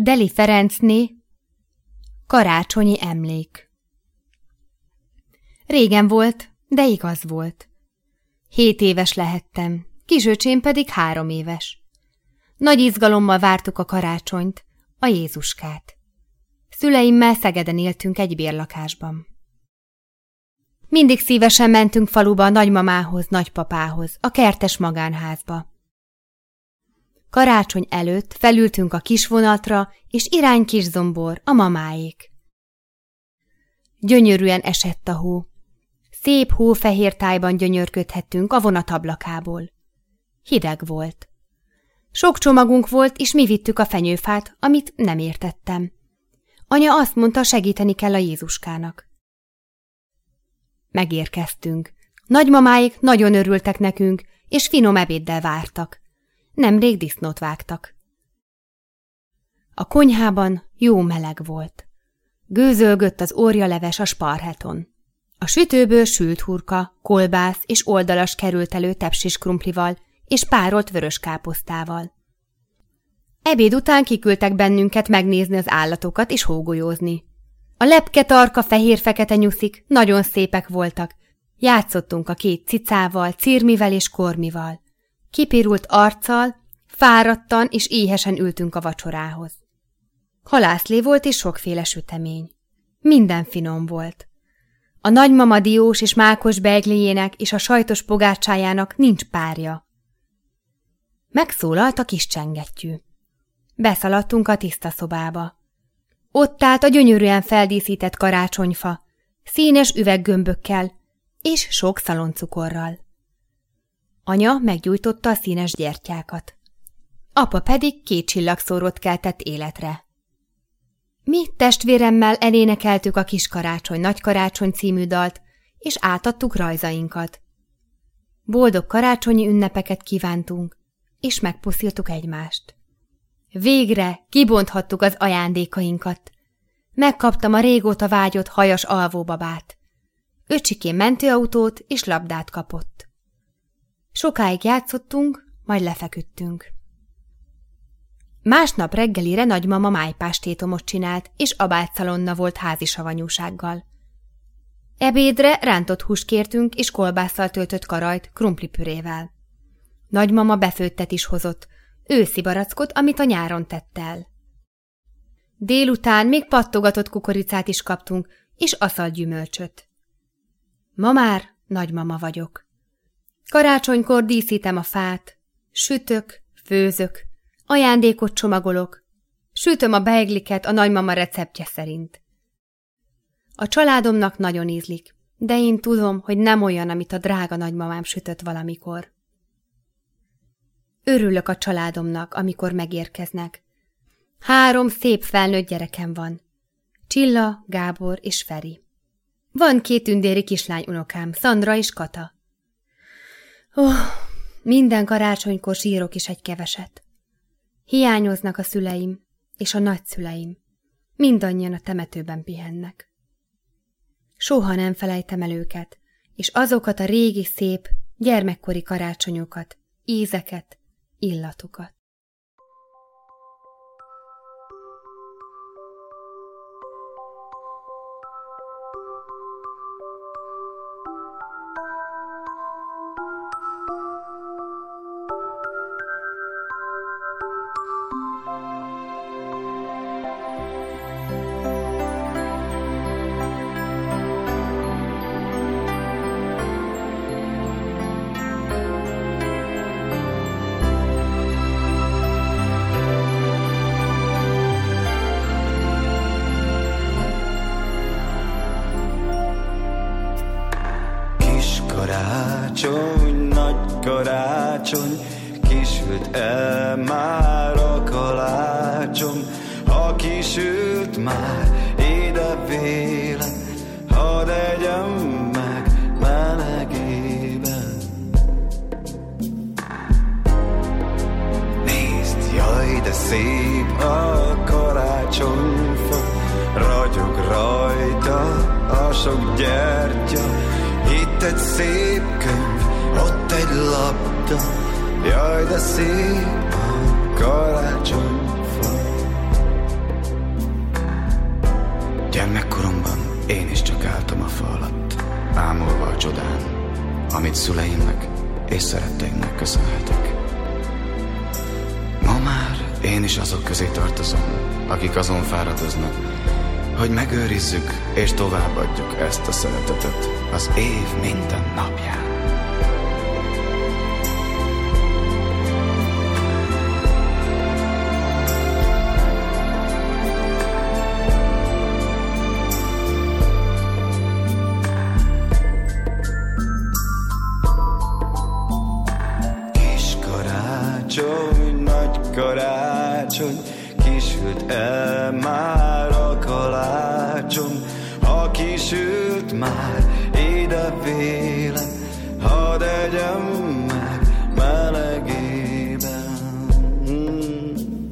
Deli Ferencné Karácsonyi emlék Régen volt, de igaz volt. Hét éves lehettem, kisöcsém pedig három éves. Nagy izgalommal vártuk a karácsonyt, a Jézuskát. Szüleimmel Szegeden éltünk egy bérlakásban. Mindig szívesen mentünk faluba a nagymamához, nagypapához, a kertes magánházba. Karácsony előtt felültünk a kisvonatra, és irány kis zombor, a mamáék. Gyönyörűen esett a hó. Szép hófehér tájban gyönyörködhettünk a vonat ablakából. Hideg volt. Sok csomagunk volt, és mi vittük a fenyőfát, amit nem értettem. Anya azt mondta, segíteni kell a Jézuskának. Megérkeztünk. Nagymamáik nagyon örültek nekünk, és finom ebéddel vártak. Nemrég disznót vágtak. A konyhában jó meleg volt. Gőzölgött az leves a sparheton. A sütőből sült hurka, kolbász és oldalas került elő tepsis krumplival és párolt vörös káposztával. Ebéd után kiküldtek bennünket megnézni az állatokat és hógolyózni. A lepke tarka fehér-fekete nyuszik nagyon szépek voltak. Játszottunk a két cicával, cirmivel és kormival. Kipirult arccal, fáradtan és éhesen ültünk a vacsorához. Halászlé volt és sokféle sütemény. Minden finom volt. A nagymama diós és mákos begléjének és a sajtos pogácsájának nincs párja. Megszólalt a kis csengettyű. Beszaladtunk a tiszta szobába. Ott állt a gyönyörűen feldíszített karácsonyfa, színes üveggömbökkel és sok szaloncukorral. Anya meggyújtotta a színes gyertyákat. Apa pedig két csillagszórót keltett életre. Mi testvéremmel elénekeltük a kis karácsony, nagy karácsony című dalt, és átadtuk rajzainkat. Boldog karácsonyi ünnepeket kívántunk, és megpusziltuk egymást. Végre kibonthattuk az ajándékainkat. Megkaptam a régóta vágyott hajas alvóbabát. Öcsikém mentőautót és labdát kapott. Sokáig játszottunk, majd lefeküdtünk. Másnap reggelire nagymama májpástétomot csinált, és abátszalonna volt házi savanyúsággal. Ebédre rántott húst kértünk, és kolbásszal töltött karajt krumplipürével. Nagymama befőttet is hozott, őszi barackot, amit a nyáron tett el. Délután még pattogatott kukoricát is kaptunk, és aszalt gyümölcsöt. Ma már nagymama vagyok. Karácsonykor díszítem a fát, sütök, főzök, ajándékot csomagolok, sütöm a beigliket a nagymama receptje szerint. A családomnak nagyon ízlik, de én tudom, hogy nem olyan, amit a drága nagymamám sütött valamikor. Örülök a családomnak, amikor megérkeznek. Három szép felnőtt gyerekem van. Csilla, Gábor és Feri. Van két ündéri kislány unokám, Szandra és Kata. Oh, minden karácsonykor sírok is egy keveset. Hiányoznak a szüleim és a nagyszüleim. Mindannyian a temetőben pihennek. Soha nem felejtem el őket, és azokat a régi szép, gyermekkori karácsonyokat, ízeket, illatokat. Karácsony, kisült el már a kalácsom, ha kisült már ide véle, hadd egyem meg melegében. Nézd, jaj, de szép a karácsonyfa, ragyog rajta a sok gyertya, itt egy szép könyv, ott egy labda, jaj de szép a karácsonyfa. Gyermekkoromban én is csak álltam a fa alatt, ámulva a csodán, amit szüleimnek és szeretteimnek köszönhetek. Ma már én is azok közé tartozom, akik azon fáradoznak, hogy megőrizzük és továbbadjuk ezt a szeretetet az év minden napján. tanácsom, ha kisült már, ide vélem, hadd egyem meg melegében. Hmm.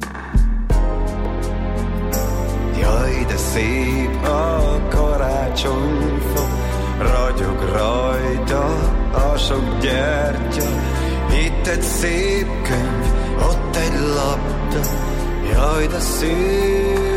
Jaj, de szép a karácsonyfa, ragyog rajta a sok gyertya, itt egy szép könyv, ott egy labda, jaj, de szép.